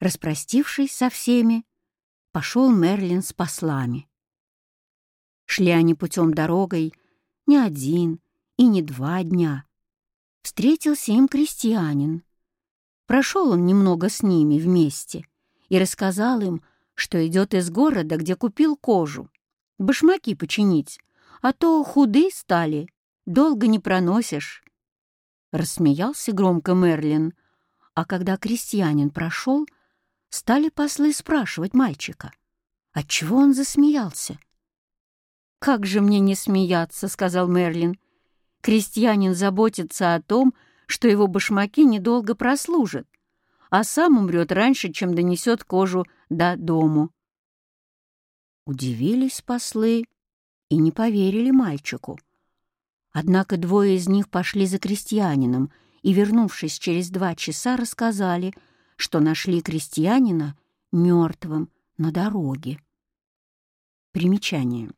Распростившись со всеми, пошел Мерлин с послами. Шли они путем дорогой не один и не два дня. Встретился им крестьянин. Прошел он немного с ними вместе и рассказал им, что идет из города, где купил кожу, башмаки починить, а то худы стали, долго не проносишь. Рассмеялся громко Мерлин, а когда крестьянин прошел, стали послы спрашивать мальчика, отчего он засмеялся. «Как же мне не смеяться», — сказал Мерлин. «Крестьянин заботится о том, что его башмаки недолго прослужат, а сам умрет раньше, чем донесет кожу до дому». Удивились послы и не поверили мальчику. Однако двое из них пошли за крестьянином и, вернувшись через два часа, рассказали, что нашли крестьянина мертвым на дороге. Примечание.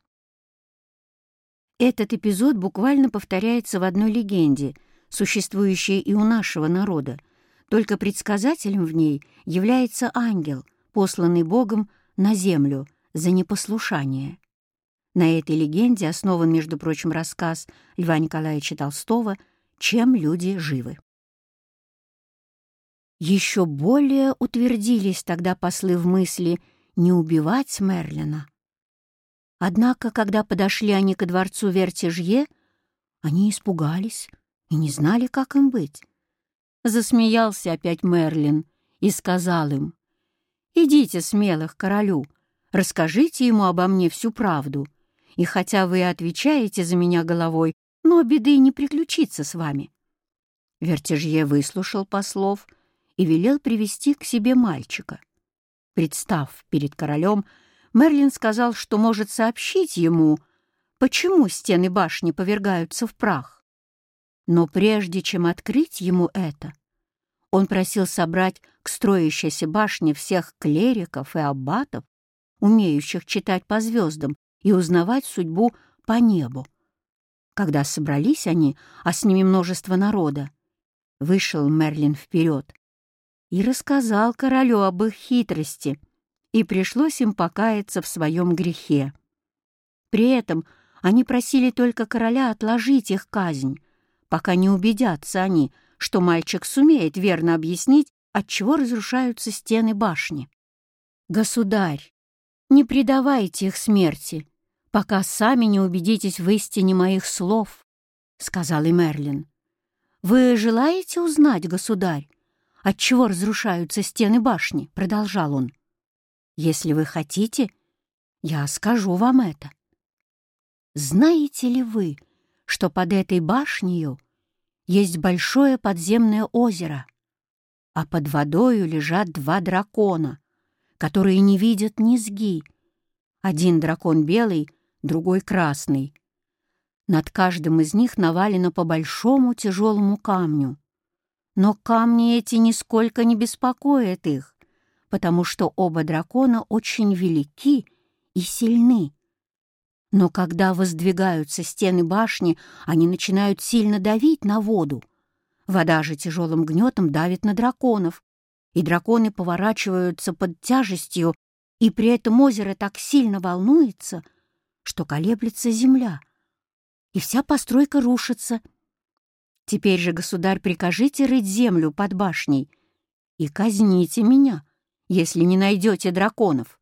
Этот эпизод буквально повторяется в одной легенде, существующей и у нашего народа, только предсказателем в ней является ангел, посланный Богом на землю за непослушание. На этой легенде основан, между прочим, рассказ Льва Николаевича Толстого «Чем люди живы». Еще более утвердились тогда послы в мысли не убивать Мерлина. Однако, когда подошли они ко дворцу Вертижье, они испугались и не знали, как им быть. Засмеялся опять Мерлин и сказал им, «Идите смело к королю, расскажите ему обо мне всю правду, и хотя вы отвечаете за меня головой, но беды не приключится с вами». Вертежье выслушал послов и велел привести к себе мальчика. Представ перед королем, Мерлин сказал, что может сообщить ему, почему стены башни повергаются в прах. Но прежде чем открыть ему это, он просил собрать к строящейся башне всех клериков и аббатов, умеющих читать по звездам и узнавать судьбу по небу. Когда собрались они, а с ними множество народа, вышел Мерлин вперед и рассказал королю об их хитрости, и пришлось им покаяться в своем грехе. При этом они просили только короля отложить их казнь, пока не убедятся они, что мальчик сумеет верно объяснить, отчего разрушаются стены башни. «Государь, не предавайте их смерти», пока сами не убедитесь в истине моих слов», — сказал и Мерлин. «Вы желаете узнать, государь, отчего разрушаются стены башни?» — продолжал он. «Если вы хотите, я скажу вам это. Знаете ли вы, что под этой башнею есть большое подземное озеро, а под водою лежат два дракона, которые не видят низги. Один дракон белый — другой красный. Над каждым из них навалено по большому тяжелому камню. Но камни эти нисколько не беспокоят их, потому что оба дракона очень велики и сильны. Но когда воздвигаются стены башни, они начинают сильно давить на воду. Вода же тяжелым гнетом давит на драконов, и драконы поворачиваются под тяжестью, и при этом озеро так сильно волнуется, что колеблется земля, и вся постройка рушится. Теперь же, государь, прикажите рыть землю под башней и казните меня, если не найдете драконов.